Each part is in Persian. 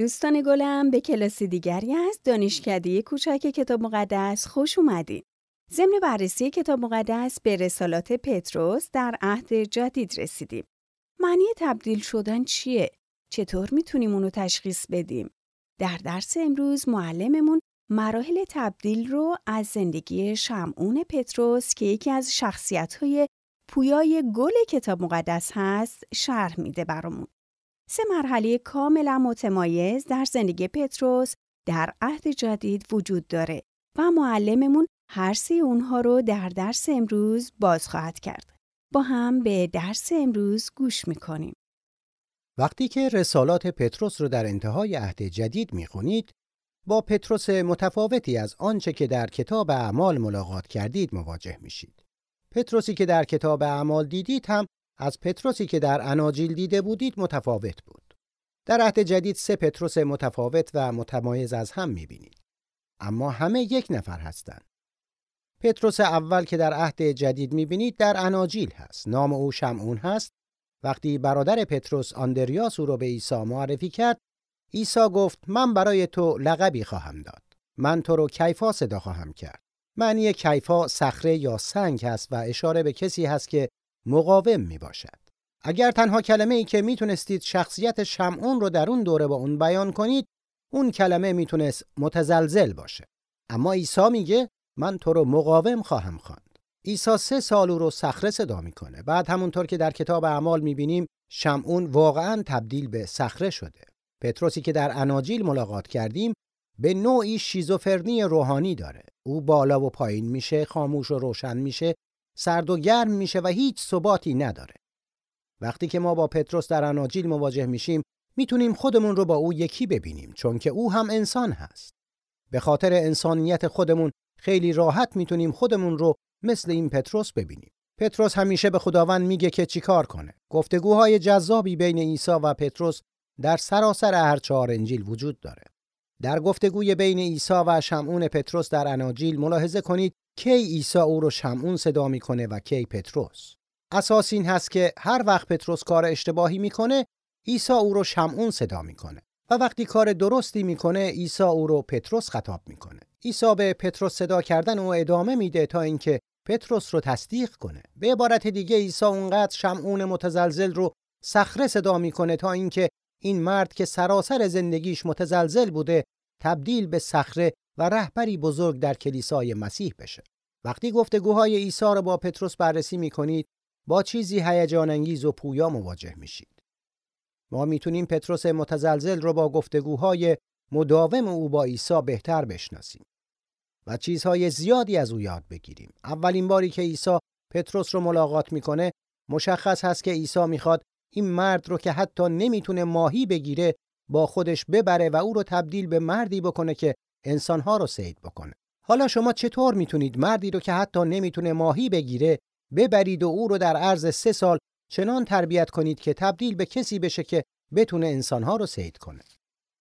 دوستان گلم به کلاس دیگری از دانشکده کوچک کتاب مقدس خوش اومدید. ضمن بررسی کتاب مقدس به رسالات پتروس در عهد جدید رسیدیم. معنی تبدیل شدن چیه؟ چطور می‌تونیم اونو تشخیص بدیم؟ در درس امروز معلممون مراحل تبدیل رو از زندگی شمعون پتروس که یکی از شخصیت‌های پویای گل کتاب مقدس هست شرح میده برامون. سه مرحله کاملا متمایز در زندگی پتروس در عهد جدید وجود داره و معلممون هر سه اونها رو در درس امروز باز خواهد کرد. با هم به درس امروز گوش می‌کنیم. وقتی که رسالات پتروس رو در انتهای عهد جدید می‌خونید، با پتروس متفاوتی از آنچه که در کتاب اعمال ملاقات کردید مواجه میشید. پتروسی که در کتاب اعمال دیدید هم از پتروسی که در اناجیل دیده بودید متفاوت بود. در عهد جدید سه پتروس متفاوت و متمایز از هم می‌بینید. اما همه یک نفر هستند. پتروس اول که در عهد جدید می‌بینید در اناجیل هست. نام او شمعون هست. وقتی برادر پتروس آندریاس او را به عیسی معرفی کرد، عیسی گفت من برای تو لقبی خواهم داد. من تو رو کیفا صدا خواهم کرد. معنی کیفا صخره یا سنگ هست و اشاره به کسی هست که مقاوم می باشد. اگر تنها کلمه ای که می‌تونستید شخصیت شمعون رو در اون دوره با اون بیان کنید اون کلمه می‌تونست متزلزل باشه. اما عیسی میگه من تو رو مقاوم خواهم خواند. عیسی سه سال او رو صخره صدا می‌کنه. بعد همونطور که در کتاب اعمال می‌بینیم شمعون واقعا تبدیل به صخره شده. پتروسی که در اناجیل ملاقات کردیم به نوعی شیزوفرنی روحانی داره. او بالا و پایین میشه خاموش و روشن میشه. سرد و گرم میشه و هیچ ثباتی نداره. وقتی که ما با پتروس در اناجیل مواجه میشیم می‌تونیم خودمون رو با او یکی ببینیم چون که او هم انسان هست. به خاطر انسانیت خودمون خیلی راحت می‌تونیم خودمون رو مثل این پتروس ببینیم. پتروس همیشه به خداوند میگه که چیکار کنه. گفتگوهای جذابی بین عیسی و پتروس در سراسر هر چهار انجیل وجود داره. در گفتگوی بین عیسی و شمعون پتروس در اناجیل ملاحظه کنید کی عیسی او رو شمعون صدا می‌کنه و کی پتروس. اساس این هست که هر وقت پتروس کار اشتباهی می‌کنه عیسی او رو شمعون صدا می‌کنه. و وقتی کار درستی می‌کنه عیسی او رو پتروس خطاب می‌کنه. عیسی به پتروس صدا کردن او ادامه میده تا اینکه پتروس رو تصدیق کنه. به عبارت دیگه عیسی اونقدر شمعون متزلزل رو صخره صدا می‌کنه تا اینکه این مرد که سراسر زندگیش متزلزل بوده تبدیل به صخره و رهبری بزرگ در کلیسای مسیح بشه. وقتی گفتگوهای عیسی را با پتروس بررسی می کنید، با چیزی هیجان انگیز و پویا مواجه میشید. ما می‌تونیم پتروس متزلزل رو با گفتگوهای مداوم او با عیسی بهتر بشناسیم و چیزهای زیادی از او یاد بگیریم. اولین باری که عیسی پتروس رو ملاقات می‌کنه، مشخص هست که عیسی می‌خواد این مرد رو که حتی نمی‌تونه ماهی بگیره با خودش ببره و او رو تبدیل به مردی بکنه که انسانها رو سید بکنه. حالا شما چطور می‌تونید مردی رو که حتی نمی‌تونه ماهی بگیره ببرید و او رو در عرض سه سال چنان تربیت کنید که تبدیل به کسی بشه که بتونه انسانها رو سید کنه؟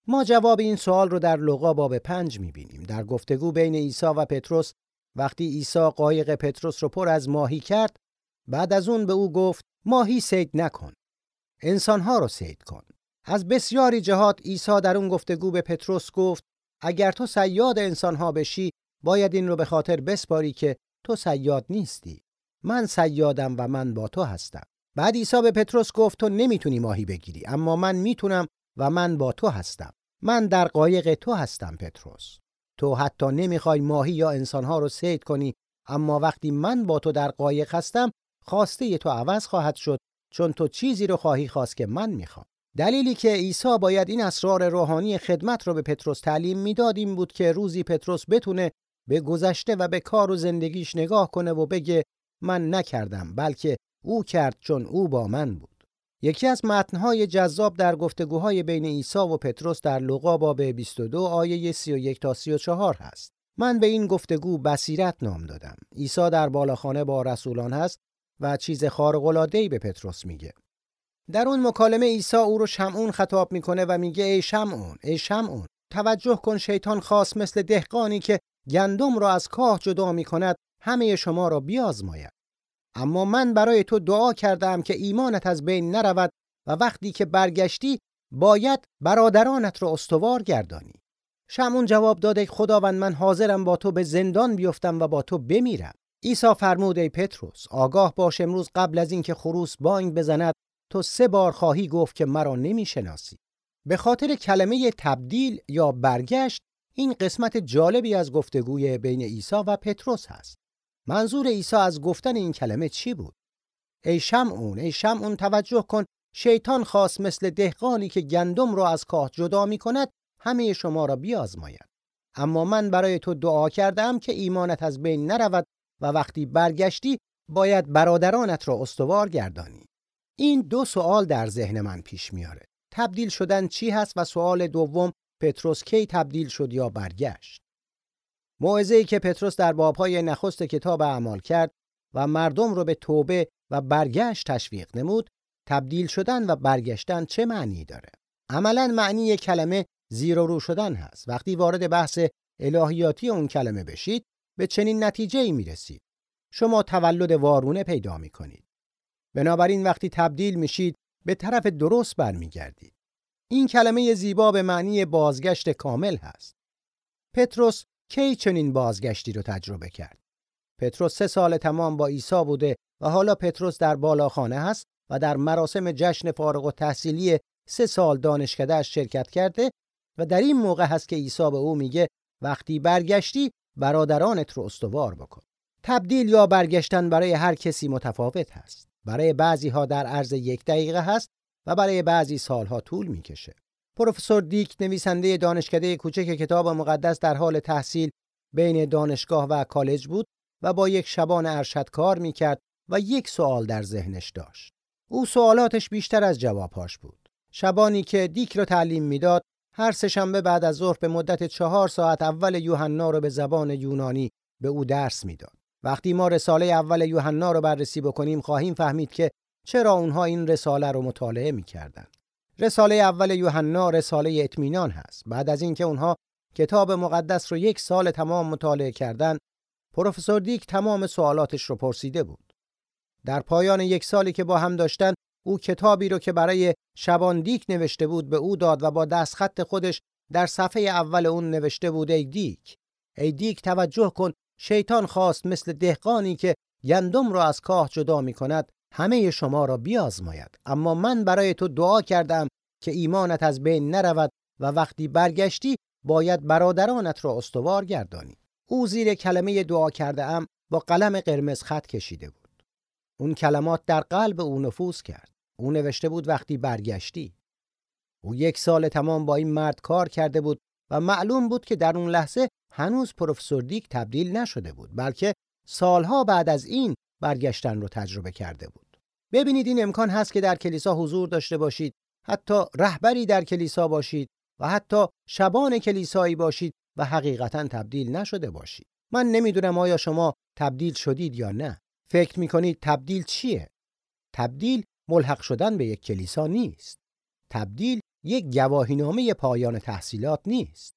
ما جواب این سوال رو در لوقا باب پنج می‌بینیم. در گفتگو بین عیسی و پتروس وقتی عیسی قایق پتروس رو پر از ماهی کرد بعد از اون به او گفت ماهی سید نکن انسانها رو سید کن. از بسیاری جهات عیسی در اون گفتگو به پتروس گفت اگر تو سیاد انسانها بشی باید این رو به خاطر بسپاری که تو سیاد نیستی. من سیادم و من با تو هستم. بعد عیسی به پتروس گفت تو نمی‌تونی ماهی بگیری اما من می‌تونم و من با تو هستم. من در قایق تو هستم پتروس. تو حتی نمی‌خوای ماهی یا انسانها رو سید کنی اما وقتی من با تو در قایق هستم خواسته تو عوض خواهد شد چون تو چیزی رو خواهی خواست که من می‌خوام. دلیلی که عیسی باید این اسرار روحانی خدمت رو به پتروس تعلیم می‌داد این بود که روزی پتروس بتونه به گذشته و به کار و زندگیش نگاه کنه و بگه من نکردم بلکه او کرد چون او با من بود. یکی از متنهای جذاب در گفتگوهای بین عیسی و پتروس در لوقا باب 22 آیه 31 تا 34 هست. من به این گفتگو بصیرت نام دادم. عیسی در بالاخانه با رسولان هست و چیز خارق به پتروس میگه. در اون مکالمه عیسی او رو شمعون خطاب می‌کنه و میگه ای شمعون ای شمعون توجه کن شیطان خاص مثل دهقانی که گندم را از کاه جدا می‌کند همه شما را بیازماید. اما من برای تو دعا کردم که ایمانت از بین نرود و وقتی که برگشتی باید برادرانت را استوار گردانی. شمعون جواب داد ای خداوند من حاضرم با تو به زندان بیفتم و با تو بمیرم. عیسی فرمود ای پتروس آگاه باش امروز قبل از اینکه خروس بانگ بزند تو سه بار خواهی گفت که مرا نمی‌شناسی. به خاطر کلمه تبدیل یا برگشت این قسمت جالبی از گفتگوی بین عیسی و پتروس هست. منظور عیسی از گفتن این کلمه چی بود؟ ای شمعون ای شمعون توجه کن. شیطان خواست مثل دهقانی که گندم را از کاه جدا می کند همه شما را بیازماید. اما من برای تو دعا کردم که ایمانت از بین نرود و وقتی برگشتی باید برادرانت را استوار گردانی. این دو سوال در ذهن من پیش میاره. تبدیل شدن چی هست و سوال دوم پتروس کی تبدیل شد یا برگشت؟ موعظه‌ای که پتروس در بابهای نخست کتاب اعمال کرد و مردم رو به توبه و برگشت تشویق نمود تبدیل شدن و برگشتن چه معنی داره؟ عملا معنی کلمه زیر و رو شدن هست. وقتی وارد بحث الهیاتی اون کلمه بشید به چنین نتیجه ای می رسید شما تولد وارونه پیدا می کنید بنابراین وقتی تبدیل میشید به طرف درست برمیگردید. این کلمه زیبا به معنی بازگشت کامل هست. پتروس کی چنین بازگشتی رو تجربه کرد؟ پتروس سه سال تمام با عیسی بوده و حالا پتروس در بالاخانه هست و در مراسم جشن فارغ و تحصیلی سه سال دانشکدهش شرکت کرده و در این موقع هست که عیسی به او میگه وقتی برگشتی برادرانت رو استوار بکن. تبدیل یا برگشتن برای هر کسی متفاوت هست. برای بعضی ها در عرض یک دقیقه هست و برای بعضی سالها طول می‌کشه پروفسور دیک نویسنده دانشکده کوچک کتاب مقدس در حال تحصیل بین دانشگاه و کالج بود و با یک شبان ارشد کار می‌کرد و یک سوال در ذهنش داشت. او سوالاتش بیشتر از جوابهاش بود. شبانی که دیک را تعلیم می‌داد، هر سهشنبه بعد از ظهر به مدت چهار ساعت اول یوحنا رو به زبان یونانی به او درس می‌داد. وقتی ما رساله اول یوحنا رو بررسی بکنیم خواهیم فهمید که چرا اونها این رساله رو مطالعه می‌کردند. رساله اول یوحنا رساله اطمینان هست. بعد از اینکه اونها کتاب مقدس رو یک سال تمام مطالعه کردند، پروفسور دیک تمام سوالاتش رو پرسیده بود. در پایان یک سالی که با هم داشتن او کتابی رو که برای شبان دیک نوشته بود به او داد و با دستخط خودش در صفحه اول اون نوشته بود ای دیک ای دیک توجه کن شیطان خواست مثل دهقانی که گندم را از کاه جدا می کند همه شما را بیازماید. اما من برای تو دعا کردم که ایمانت از بین نرود و وقتی برگشتی باید برادرانت را استوار گردانی. او زیر کلمه دعا کرده ام با قلم قرمز خط کشیده بود. اون کلمات در قلب او نفوذ کرد. او نوشته بود وقتی برگشتی. او یک سال تمام با این مرد کار کرده بود و معلوم بود که در اون لحظه هنوز پروفسور دیک تبدیل نشده بود بلکه سالها بعد از این برگشتن رو تجربه کرده بود. ببینید این امکان هست که در کلیسا حضور داشته باشید حتی رهبری در کلیسا باشید و حتی شبان کلیسایی باشید و حقیقتا تبدیل نشده باشید. من نمی‌دونم آیا شما تبدیل شدید یا نه. فکر می‌کنید تبدیل چیه؟ تبدیل ملحق شدن به یک کلیسا نیست. تبدیل یک گواهینامه پایان تحصیلات نیست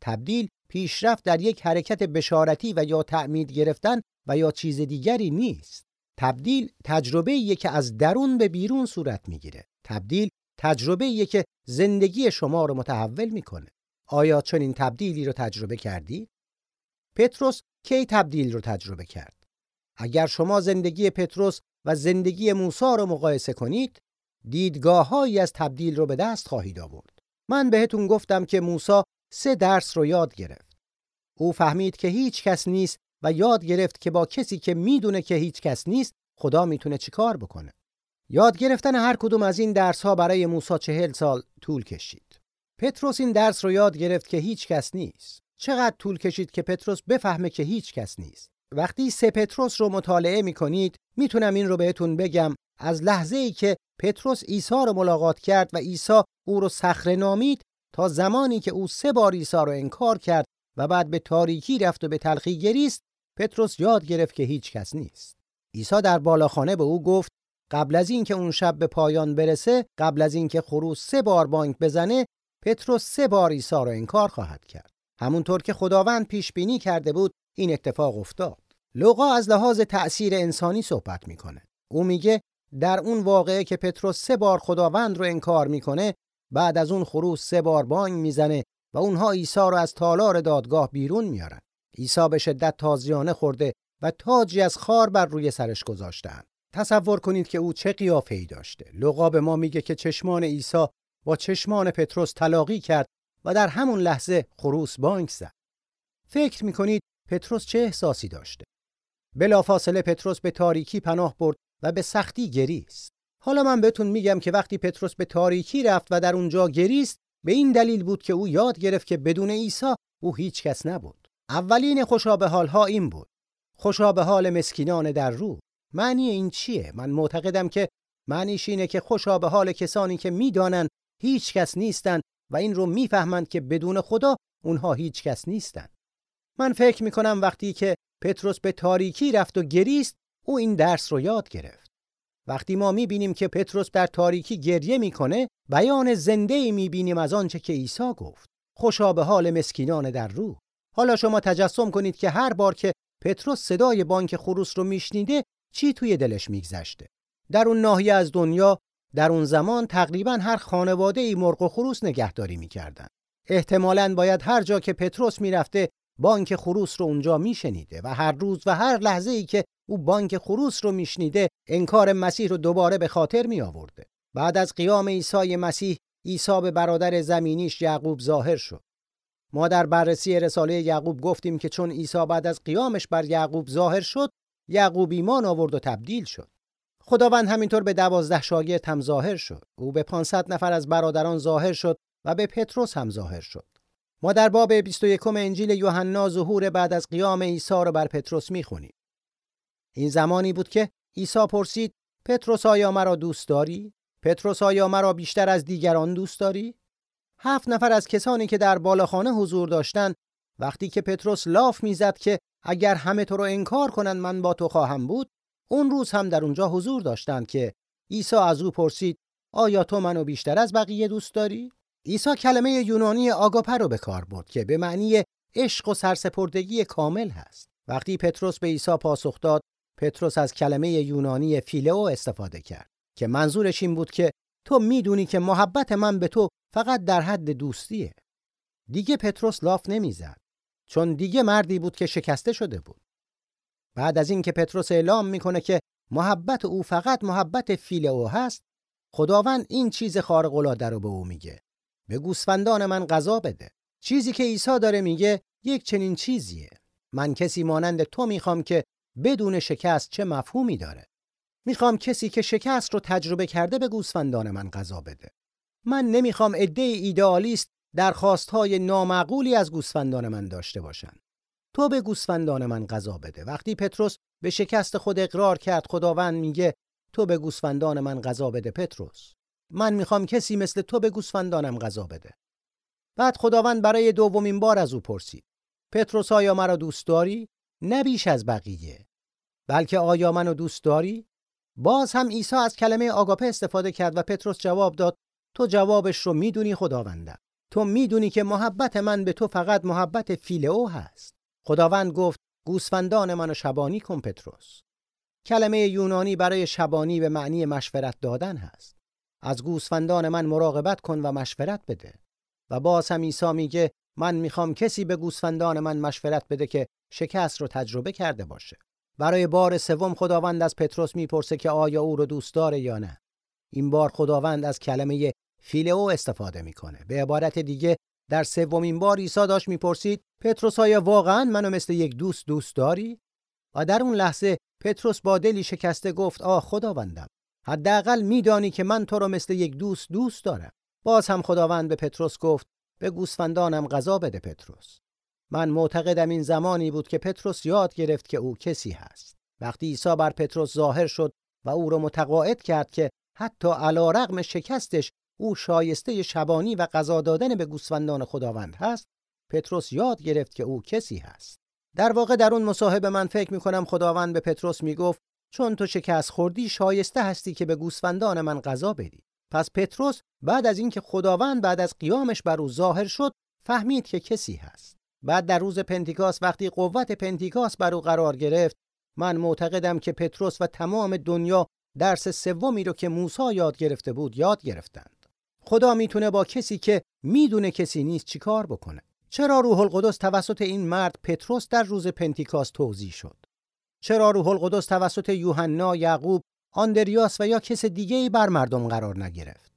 تبدیل پیشرفت در یک حرکت بشارتی و یا تعمید گرفتن و یا چیز دیگری نیست تبدیل تجربه که از درون به بیرون صورت می‌گیره تبدیل تجربه که زندگی شما رو متحول می‌کنه آیا چنین تبدیلی رو تجربه کردی؟ پتروس کی تبدیل رو تجربه کرد؟ اگر شما زندگی پتروس و زندگی موسی رو مقایسه کنید، دیدگاههایی از تبدیل رو به دست خواهید آورد. من بهتون گفتم که موسی سه درس رو یاد گرفت. او فهمید که هیچ کس نیست و یاد گرفت که با کسی که می‌دونه که هیچ کس نیست خدا می‌تونه چیکار بکنه. یاد گرفتن هر کدوم از این درس ها برای موسی چهل سال طول کشید. پتروس این درس رو یاد گرفت که هیچ کس نیست. چقدر طول کشید که پتروس بفهمه که هیچ کس نیست. وقتی سه پتروس رو مطالعه می کنید می‌تونم این رو بهتون بگم از لحظه ای که پتروس عیسی رو ملاقات کرد و عیسی او رو صخره نامید تا زمانی که او سه بار عیسی رو انکار کرد و بعد به تاریکی رفت و به تلخی گریست پتروس یاد گرفت که هیچ کس نیست. عیسی در بالاخانه به او گفت قبل از اینکه اون شب به پایان برسه قبل از اینکه خروس سه بار بانک بزنه پتروس سه بار عیسی رو انکار خواهد کرد. همونطور که خداوند پیش بینی کرده بود این اتفاق افتاد. لوقا از لحاظ تأثیر انسانی صحبت می‌کنه او میگه در اون واقعه که پتروس سه بار خداوند رو انکار می‌کنه بعد از اون خروس سه بار بانگ می‌زنه و اونها عیسی رو از تالار دادگاه بیرون میارن عیسی به شدت تازیانه خورده و تاجی از خار بر روی سرش گذاشتن تصور کنید که او چه قیافه‌ای داشته. لغا به ما میگه که چشمان عیسی با چشمان پتروس تلاقی کرد و در همون لحظه خروس بانک زد. فکر می‌کنید پتروس چه احساسی داشته؟ بلافاصله پتروس به تاریکی پناه برد و به سختی گریست. حالا من بهتون میگم که وقتی پتروس به تاریکی رفت و در اونجا گریست به این دلیل بود که او یاد گرفت که بدون عیسی او هیچ کس نبود. اولین خوشا حالها این بود. خوشا به حال مسکینان در رو. معنی این چیه؟ من معتقدم که معنیش اینه که خوشا به حال کسانی که می‌دانند هیچ کس نیستند و این رو می‌فهمند که بدون خدا اونها هیچ کس نیستند من فکر می‌کنم وقتی که پتروس به تاریکی رفت و گریست او این درس رو یاد گرفت. وقتی ما می‌بینیم که پتروس در تاریکی گریه می‌کنه بیان زنده ای می‌بینیم از آنچه که عیسی گفت. خوشا به حال مسکینان در روح. حالا شما تجسم کنید که هر بار که پتروس صدای بانک خروس رو میشنیده چی توی دلش میگذشته. در اون ناحیه از دنیا در اون زمان تقریبا هر خانواده ای مرغ و خروس نگهداری می‌کردن. احتمالاً باید هر جا که پتروس می‌رفته بانک خروس رو اونجا میشنیده و هر روز و هر لحظه ای که او بانک خروس رو میشنیده انکار مسیح رو دوباره به خاطر می آورده بعد از قیام عیسی مسیح عیسی به برادر زمینیش یعقوب ظاهر شد. ما در بررسی رساله یعقوب گفتیم که چون عیسی بعد از قیامش بر یعقوب ظاهر شد یعقوب ایمان آورد و تبدیل شد. خداوند همینطور به دوازده شاگرد هم ظاهر شد. او به 500 نفر از برادران ظاهر شد و به پتروس هم ظاهر شد. ما در باب 21 انجیل یوحنا ظهور بعد از قیام عیسی را بر پتروس می‌خونیم. این زمانی بود که عیسی پرسید پتروس آیا مرا دوست داری؟ پتروس آیا مرا بیشتر از دیگران دوست داری؟ هفت نفر از کسانی که در بالاخانه حضور داشتند وقتی که پتروس لاف می‌زد که اگر همه تو رو انکار کنند من با تو خواهم بود اون روز هم در اونجا حضور داشتند که عیسی از او پرسید آیا تو منو بیشتر از بقیه دوست داری؟ عیسی کلمه یونانی آگاپه رو به کار برد که به معنی عشق و سرسپردگی کامل هست. وقتی پتروس به عیسی پاسخ داد پتروس از کلمه یونانی فیلئو استفاده کرد که منظورش این بود که تو می‌دونی که محبت من به تو فقط در حد دوستیه. دیگه پتروس لاف نمی‌زد چون دیگه مردی بود که شکسته شده بود. بعد از اینکه پتروس اعلام می‌کنه که محبت او فقط محبت فیلئو هست خداوند این چیز خارق العاده رو به او میگه. به گوسفندان من غذا بده. چیزی که عیسی داره میگه یک چنین چیزیه. من کسی مانند تو می‌خوام که بدون شکست چه مفهومی داره؟ می‌خوام کسی که شکست رو تجربه کرده به گوسفندان من غذا بده. من نمی‌خوام عده ایدئالیست درخواستهای نامعقولی از گوسفندان من داشته باشن. تو به گوسفندان من غذا بده. وقتی پتروس به شکست خود اقرار کرد خداوند میگه تو به گوسفندان من غذا بده پتروس. من می‌خوام کسی مثل تو به گوسفندانم غذا بده. بعد خداوند برای دومین بار از او پرسید. پتروس آیا مرا دوست داری؟ نه بیش از بقیه. بلکه آیا منو دوست داری؟ باز هم عیسی از کلمه آگاپه استفاده کرد و پتروس جواب داد تو جوابش رو می‌دونی خداوندم تو می‌دونی که محبت من به تو فقط محبت فیلئو هست. خداوند گفت گوسفندان منو شبانی کن پتروس. کلمه یونانی برای شبانی به معنی مشورت دادن هست. از گوسفندان من مراقبت کن و مشورت بده. و باز هم عیسی میگه من می‌خوام کسی به گوسفندان من مشورت بده که شکست رو تجربه کرده باشه. برای بار سوم خداوند از پتروس می‌پرسه که آیا او رو دوست داره یا نه. این بار خداوند از کلمه فیلئو استفاده می‌کنه. به عبارت دیگه در سومین بار عیسی داشت می‌پرسید پتروس آیا واقعا منو مثل یک دوست دوست داری؟ و در اون لحظه پتروس با دلی شکسته گفت آ خداوندم. حداقل میدانی که من تو رو مثل یک دوست دوست دارم. باز هم خداوند به پتروس گفت به گوسفندانم غذا بده پتروس. من معتقدم این زمانی بود که پتروس یاد گرفت که او کسی هست. وقتی عیسی بر پتروس ظاهر شد و او را متقاعد کرد که حتی علی‌رغم شکستش او شایسته شبانی و غذا دادن به گوسفندان خداوند هست پتروس یاد گرفت که او کسی هست. در واقع در اون مصاحبه من فکر می کنم خداوند به پتروس می گفت چون تو شکست خوردی شایسته هستی که به گوسفندان من غذا بدی. پس پتروس بعد از اینکه خداوند بعد از قیامش بر او ظاهر شد فهمید که کسی هست. بعد در روز پنتیکاس وقتی قوت پنتیکاس بر او قرار گرفت من معتقدم که پتروس و تمام دنیا درس سومی رو که موسی یاد گرفته بود یاد گرفتند. خدا می‌تونه با کسی که می‌دونه کسی نیست چیکار بکنه؟ چرا روح القدس توسط این مرد پتروس در روز پنتیکاست توضیح شد؟ چرا روح القدس توسط یوحنا یعقوب آندریاس و یا کس دیگه ای بر مردم قرار نگرفت؟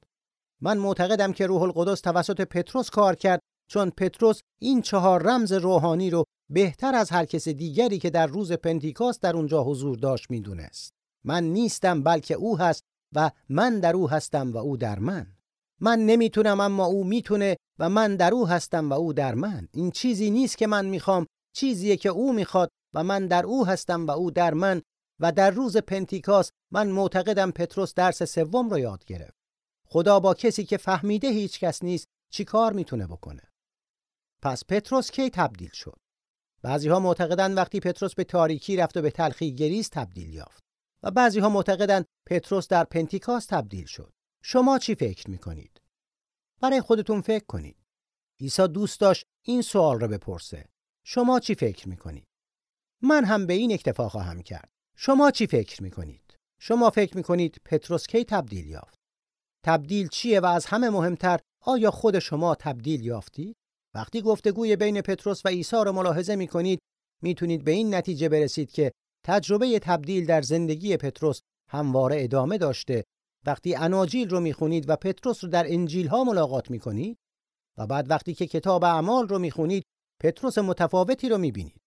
من معتقدم که روح القدس توسط پتروس کار کرد چون پتروس این چهار رمز روحانی رو بهتر از هر کس دیگری که در روز پنتیکاست در اونجا حضور داشت می‌دونست. من نیستم بلکه او هست و من در او هستم و او در من. من نمی‌تونم اما او می‌تونه و من در او هستم و او در من. این چیزی نیست که من می‌خوام. چیزیه که او می‌خواد و من در او هستم و او در من و در روز پنتیکاس من معتقدم پتروس درس سوم رو یاد گرفت. خدا با کسی که فهمیده هیچ کس نیست چی کار می‌تونه بکنه؟ پس پتروس کی تبدیل شد؟ بعضی ها معتقدند وقتی پتروس به تاریکی رفت و به تلخی گریز تبدیل یافت و بعضی ها معتقدند پتروس در پنتیکاس تبدیل شد. شما چی فکر می‌کنید؟ برای خودتون فکر کنید. عیسی دوست داشت این سوال رو بپرسه. شما چی فکر می‌کنید؟ من هم به این اکتفا خواهم کرد. شما چی فکر می‌کنید؟ شما فکر می‌کنید پتروس کی تبدیل یافت؟ تبدیل چیه و از همه مهمتر آیا خود شما تبدیل یافتید وقتی گفتگوی بین پتروس و عیسی رو ملاحظه می‌کنید می‌تونید به این نتیجه برسید که تجربه تبدیل در زندگی پتروس همواره ادامه داشته. وقتی اناجیل رو می‌خونید و پتروس رو در انجیل ها ملاقات می‌کنید و بعد وقتی که کتاب اعمال رو می‌خونید پتروس متفاوتی رو می‌بینید.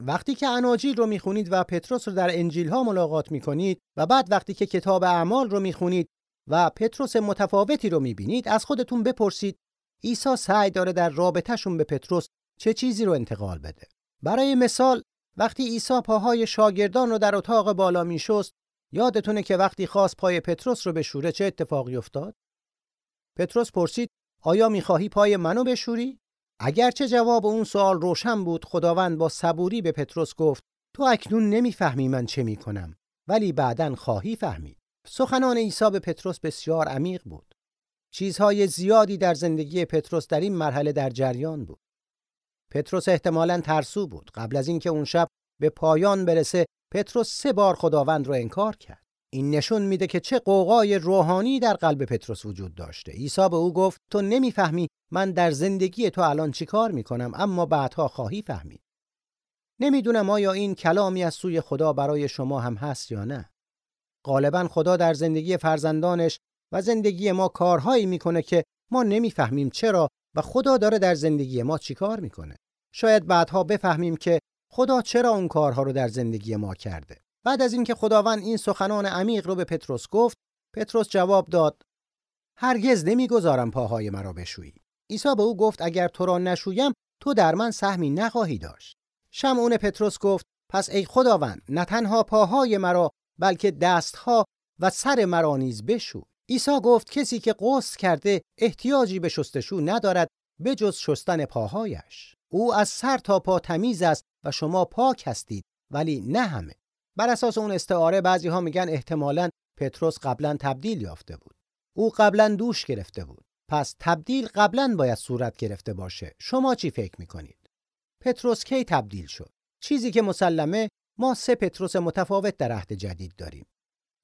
وقتی که اناجیل رو می‌خونید و پتروس رو در انجیل ها ملاقات می‌کنید و بعد وقتی که کتاب اعمال رو می‌خونید و پتروس متفاوتی رو می‌بینید از خودتون بپرسید عیسی سعی داره در رابطهشون به پتروس چه چیزی رو انتقال بده. برای مثال وقتی عیسی پاهای شاگردان رو در اتاق بالا میشست یادتونه که وقتی خواست پای پتروس رو بشوره چه اتفاقی افتاد؟ پتروس پرسید آیا می‌خواهی پای منو بشوری؟ اگرچه جواب اون سوال روشن بود خداوند با صبوری به پتروس گفت تو اکنون نمی‌فهمی من چه می‌کنم ولی بعدا خواهی فهمید. سخنان عیسی به پتروس بسیار عمیق بود. چیزهای زیادی در زندگی پتروس در این مرحله در جریان بود. پتروس احتمالاً ترسو بود. قبل از اینکه اون شب به پایان برسه پتروس سه بار خداوند رو انکار کرد. این نشون میده که چه قوقای روحانی در قلب پتروس وجود داشته. عیسی به او گفت تو نمی‌فهمی من در زندگی تو الان چی کار می‌کنم اما بعدها خواهی فهمید. نمی‌دونم آیا این کلامی از سوی خدا برای شما هم هست یا نه. غالبا خدا در زندگی فرزندانش و زندگی ما کارهایی می‌کنه که ما نمی‌فهمیم چرا و خدا داره در زندگی ما چیکار می‌کنه. شاید بعدها بفهمیم که خدا چرا اون کارها رو در زندگی ما کرده. بعد از اینکه خداوند این سخنان عمیق رو به پتروس گفت پتروس جواب داد هرگز نمی‌گذارم پاهای مرا بشویی. عیسی به او گفت اگر تو را نشویم تو در من سهمی نخواهی داشت. شمعون پتروس گفت پس ای خداوند نه تنها پاهای مرا بلکه دستها و سر مرا نیز بشو عیسی گفت کسی که قصد کرده احتیاجی به شستشو ندارد بجز شستن پاهایش. او از سر تا پا تمیز است و شما پاک هستید ولی نه همه. بر اساس اون استعاره بعضی ها میگن احتمالاً پتروس قبلا تبدیل یافته بود. او قبلا دوش گرفته بود. پس تبدیل قبلا باید صورت گرفته باشه. شما چی فکر می‌کنید؟ پتروس کی تبدیل شد؟ چیزی که مسلمه ما سه پتروس متفاوت در عهد جدید داریم.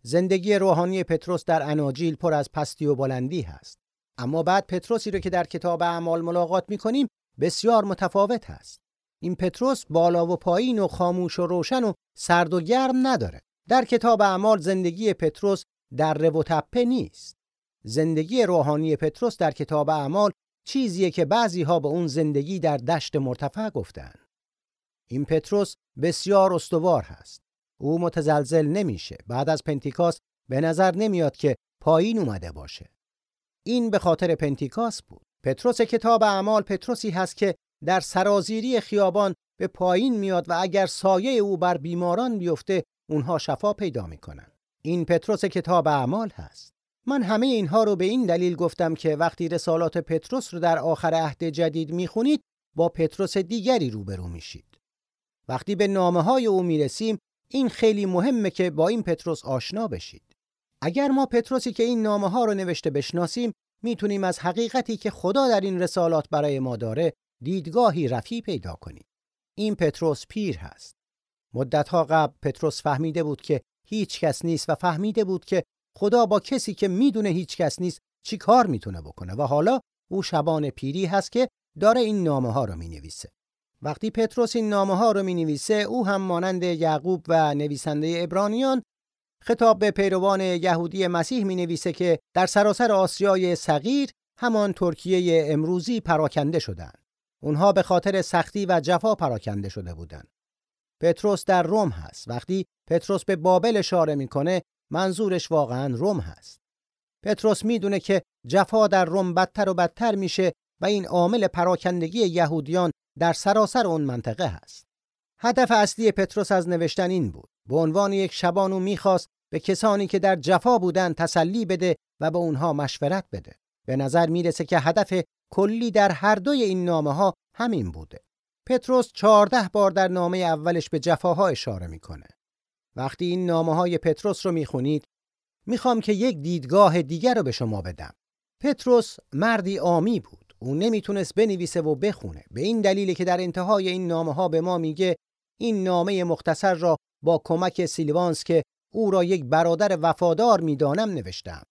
زندگی روحانی پتروس در اناجیل پر از پستی و بلندی هست. اما بعد پتروسی رو که در کتاب اعمال ملاقات می‌کنیم بسیار متفاوت هست. این پتروس بالا و پایین و خاموش و روشن و سرد و گرم نداره. در کتاب اعمال زندگی پتروس دره و تپه نیست. زندگی روحانی پتروس در کتاب اعمال چیزیه که بعضی ها به اون زندگی در دشت مرتفع گفتن. این پتروس بسیار استوار هست. او متزلزل نمیشه. بعد از پنتیکاس به نظر نمیاد که پایین اومده باشه. این به خاطر پنتیکاس بود. پتروس کتاب اعمال پتروسی هست که در سرازیری خیابان به پایین میاد و اگر سایه او بر بیماران بیفته اونها شفا پیدا می‌کنن. این پتروس کتاب اعمال هست. من همه اینها رو به این دلیل گفتم که وقتی رسالات پتروس رو در آخر عهد جدید می‌خونید با پتروس دیگری روبرو میشید. وقتی به نامه های او می‌رسیم این خیلی مهمه که با این پتروس آشنا بشید. اگر ما پتروسی که این نامه ها رو نوشته بشناسیم می‌تونیم از حقیقتی که خدا در این رسالات برای ما داره دیدگاهی رفی پیدا کنیم. این پتروس پیر هست. مدتها قبل پتروس فهمیده بود که هیچ کس نیست و فهمیده بود که خدا با کسی که می‌دونه هیچ کس نیست چی کار می‌تونه بکنه و حالا او شبان پیری هست که داره این نامه ها رو می نویسه. وقتی پتروس این نامه ها رو می نویسه او هم مانند یعقوب و نویسنده ابرانیان خطاب به پیروان یهودی مسیح می نویسه که در سراسر آسیای صغیر همان ترکیه امروزی پراکنده شدند. اونها به خاطر سختی و جفا پراکنده شده بودند. پتروس در روم هست. وقتی پتروس به بابل اشاره می‌کنه منظورش واقعا روم هست. پتروس می‌دونه که جفا در روم بدتر و بدتر میشه و این عامل پراکندگی یهودیان در سراسر اون منطقه هست. هدف اصلی پتروس از نوشتن این بود. به عنوان یک شبانو می‌خواست به کسانی که در جفا بودن تسلی بده و به اونها مشورت بده. به نظر می‌رسه که هدف کلی در هر دوی این نامه ها همین بوده. پتروس چهارده بار در نامه اولش به جفاها اشاره می‌کنه. وقتی این نامه های پتروس رو می‌خونید می‌خوام که یک دیدگاه دیگر رو به شما بدم. پتروس مردی آمی بود. او نمی‌تونست بنویسه و بخونه. به این دلیل که در انتهای این نامه ها به ما میگه این نامه مختصر را با کمک سیلوانس که او را یک برادر وفادار می‌دانم نوشتم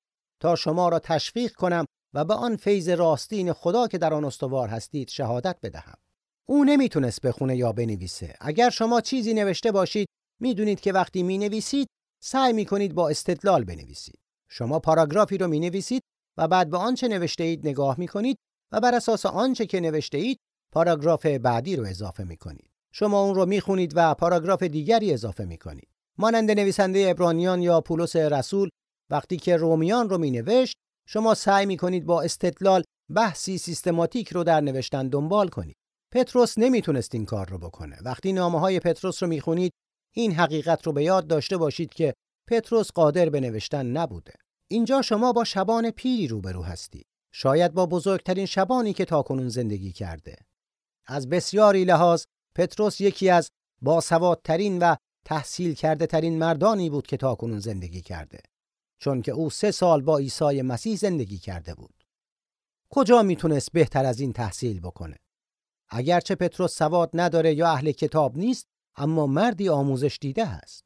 تا شما را تشویق کنم و به آن فیض راستین خدا که در آن استوار هستید شهادت بدهم. او نمی‌تونست بخونه یا بنویسه. اگر شما چیزی نوشته باشید می‌دونید که وقتی می نویسید سعی می کنید با استدلال بنویسید. شما پاراگرافی رو می نویسید و بعد به آنچه نوشته اید نگاه می کنید و بر اساس آنچه که نوشته اید پاراگراف بعدی رو اضافه می کنید. شما اون رو می خونید و پاراگراف دیگری اضافه می کنید. مانند نویسنده ابرانیان یا پولس رسول وقتی که رومیان رو می نوشت شما سعی می کنید با استدلال بحثی سیستماتیک رو در نوشتن دنبال کنید. پتروس نمی‌تونست این کار رو بکنه. وقتی نامه های پتروس رو می‌خونید این حقیقت رو به یاد داشته باشید که پتروس قادر به نوشتن نبوده. اینجا شما با شبان پیری روبرو هستید. شاید با بزرگترین شبانی که تاکنون زندگی کرده. از بسیاری لحاظ پتروس یکی از باسوادترین و تحصیل کرده ترین مردانی بود که تاکنون زندگی کرده. چون که او سه سال با عیسی مسیح زندگی کرده بود. کجا می‌تونست بهتر از این تحصیل بکنه؟ اگرچه پتروس سواد نداره یا اهل کتاب نیست اما مردی آموزش دیده است.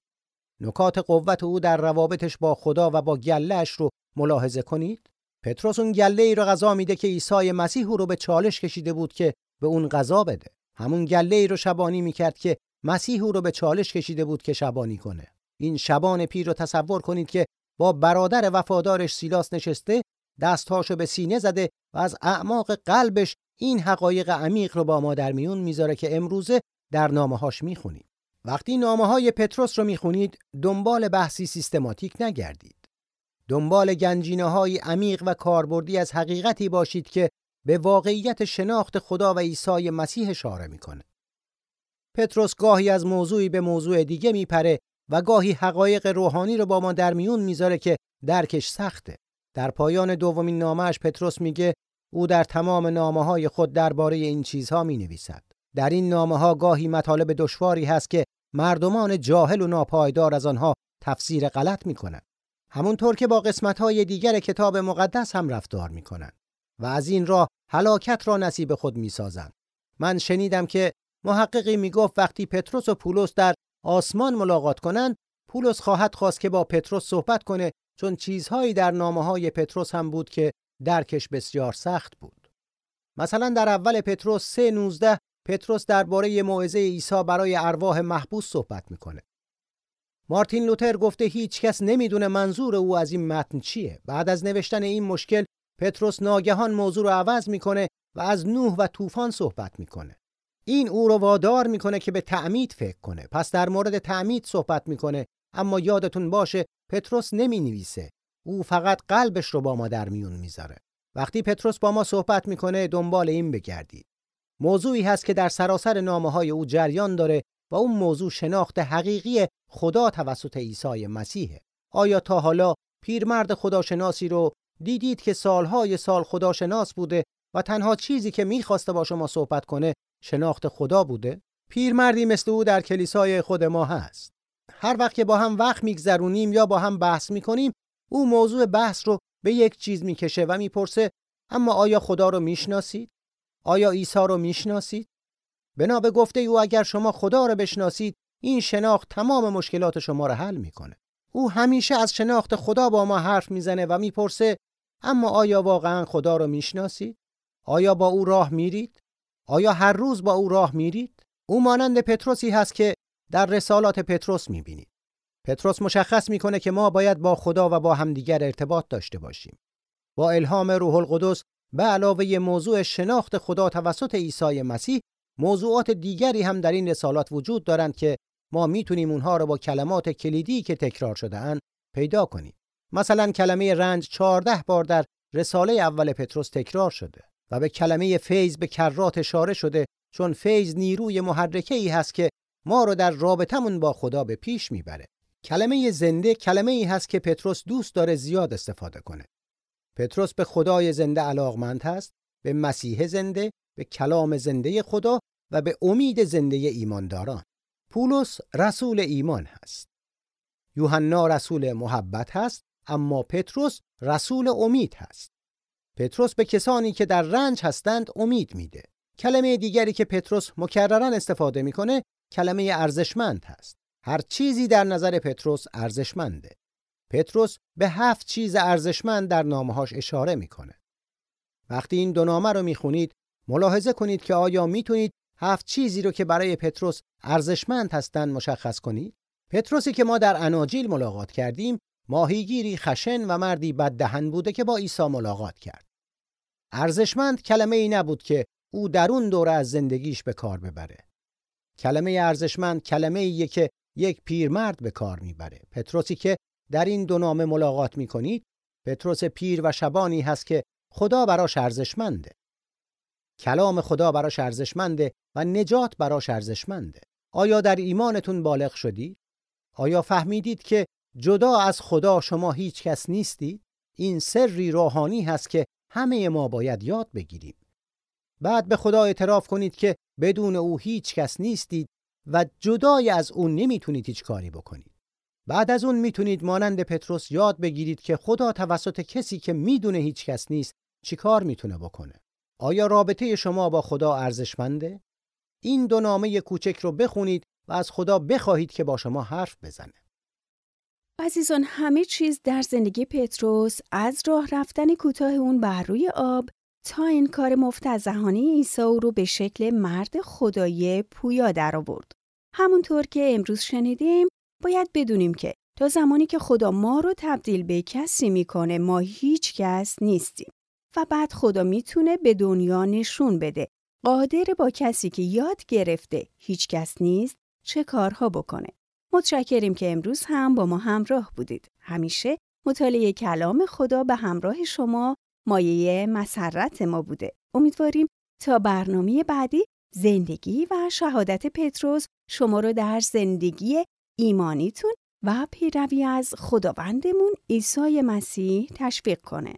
نکات قوت او در روابطش با خدا و با گلهش رو ملاحظه کنید. پتروس اون گله ای رو غذا میده که عیسی مسیح او رو به چالش کشیده بود که به اون غذا بده. همون گله ای رو شبانی می‌کرد که مسیح او رو به چالش کشیده بود که شبانی کنه. این شبان پیر رو تصور کنید که با برادر وفادارش سیلاس نشسته دستهاشو به سینه زده و از اعماق قلبش این حقایق عمیق رو با ما در میون می‌ذاره که امروزه در نامه هاش می‌خونیم. وقتی نامه های پتروس رو می‌خونید دنبال بحثی سیستماتیک نگردید. دنبال گنجینه های عمیق و کاربردی از حقیقتی باشید که به واقعیت شناخت خدا و عیسی مسیح اشاره می‌کنه. پتروس گاهی از موضوعی به موضوع دیگه میپره و گاهی حقایق روحانی رو با ما در میون می‌ذاره که درکش سخته. در پایان دومین نامهش پتروس میگه او در تمام نامه های خود درباره این چیزها می نویسد. در این نامه ها گاهی مطالب دشواری هست که مردمان جاهل و ناپایدار از آنها تفسیر غلط می کنند. همونطور که با قسمت های دیگر کتاب مقدس هم رفتار می کنند و از این راه هلاکت را نصیب خود می سازند. من شنیدم که محققی می گفت وقتی پتروس و پولس در آسمان ملاقات کنند پولس خواهد خواست که با پتروس صحبت کنه چون چیزهایی در نامه های پتروس هم بود که درکش بسیار سخت بود. مثلا در اول پتروس 3:19 پتروس درباره موعظه عیسی برای ارواح محبوس صحبت می‌کنه. مارتین لوتر گفته هیچ کس نمی‌دونه منظور او از این متن چیه. بعد از نوشتن این مشکل پتروس ناگهان موضوع رو عوض می‌کنه و از نوح و طوفان صحبت می‌کنه. این او رو وادار می‌کنه که به تعمید فکر کنه. پس در مورد تعمید صحبت می‌کنه اما یادتون باشه پتروس نمی نویسه. او فقط قلبش رو با ما در میون می‌ذاره. وقتی پتروس با ما صحبت می‌کنه دنبال این بگردید. موضوعی هست که در سراسر نامه های او جریان داره و اون موضوع شناخت حقیقی خدا توسط عیسی مسیحه. آیا تا حالا پیرمرد خداشناسی رو دیدید که سالهای سال خداشناس بوده و تنها چیزی که می‌خواسته با شما صحبت کنه شناخت خدا بوده؟ پیرمردی مثل او در کلیسای خود ما هست. هر وقت که با هم وقت میگذرونیم یا با هم بحث می‌کنیم او موضوع بحث رو به یک چیز می‌کشه و می‌پرسه اما آیا خدا رو می‌شناسید؟ آیا عیسی رو می‌شناسید؟ بنا به گفته او اگر شما خدا رو بشناسید این شناخت تمام مشکلات شما رو حل می‌کنه. او همیشه از شناخت خدا با ما حرف می‌زنه و می‌پرسه اما آیا واقعا خدا رو می‌شناسید؟ آیا با او راه میرید؟ آیا هر روز با او راه میرید؟ او مانند پتروسی هست که در رسالات پتروس می‌بینید. پتروس مشخص می‌کنه که ما باید با خدا و با همدیگر ارتباط داشته باشیم. با الهام روح القدس به علاوه موضوع شناخت خدا توسط عیسی مسیح موضوعات دیگری هم در این رسالات وجود دارند که ما می‌تونیم اونها رو با کلمات کلیدی که تکرار شده اند پیدا کنیم. مثلا کلمه رنج 14 بار در رساله اول پتروس تکرار شده و به کلمه فیض به کرات اشاره شده چون فیض نیروی محرکه ای هست که ما رو در رابطمون با خدا به پیش می‌بره. کلمه زنده کلمه ای هست که پتروس دوست داره زیاد استفاده کنه. پتروس به خدای زنده علاقمند هست، به مسیح زنده، به کلام زنده خدا و به امید زنده ایمانداران. پولس رسول ایمان هست. یوحنا رسول محبت هست اما پتروس رسول امید هست. پتروس به کسانی که در رنج هستند امید میده. کلمه دیگری که پتروس مکررا استفاده می‌کنه کلمه ارزشمند هست. هر چیزی در نظر پتروس ارزشمنده. پتروس به هفت چیز ارزشمند در نامه‌هاش اشاره می‌کنه. وقتی این دو نامه رو می‌خونید ملاحظه کنید که آیا می‌تونید هفت چیزی رو که برای پتروس ارزشمند هستند مشخص کنید؟ پتروسی که ما در اناجیل ملاقات کردیم ماهیگیری خشن و مردی بددهن بوده که با عیسی ملاقات کرد. ارزشمند کلمه ای نبود که او در اون دوره از زندگیش به کار ببره. کلمه ارزشمند کلمه ایه که یک پیرمرد به کار می‌بره. پتروسی که در این دو نامه ملاقات می‌کنید پتروس پیر و شبانی هست که خدا براش ارزشمنده. کلام خدا براش ارزشمنده و نجات براش ارزشمنده. آیا در ایمانتون بالغ شدید؟ آیا فهمیدید که جدا از خدا شما هیچ کس نیستید؟ این سری روحانی هست که همه ما باید یاد بگیریم. بعد به خدا اعتراف کنید که بدون او هیچ کس نیستید و جدای از اون نمی‌تونید هیچ کاری بکنید. بعد از اون می‌تونید مانند پتروس یاد بگیرید که خدا توسط کسی که می‌دونه هیچ کس نیست چیکار می‌تونه بکنه. آیا رابطه شما با خدا ارزشمنده؟ این دو نامه کوچک رو بخونید و از خدا بخواهید که با شما حرف بزنه. عزیزان همه چیز در زندگی پتروس از راه رفتن کوتاه اون بر روی آب تا این کار مفتزهانی عیسی او رو به شکل مرد خدای پویا در آورد. همونطور که امروز شنیدیم باید بدونیم که تا زمانی که خدا ما رو تبدیل به کسی می‌کنه ما هیچ کس نیستیم و بعد خدا می‌تونه به دنیا نشون بده قادر با کسی که یاد گرفته هیچ کس نیست چه کارها بکنه. متشکریم که امروز هم با ما همراه بودید. همیشه مطالعه کلام خدا به همراه شما مایه مسرت ما بوده. امیدواریم تا برنامه بعدی زندگی و شهادت پتروس شما رو در زندگی ایمانیتون و پیروی از خداوندمون عیسی مسیح تشویق کنه.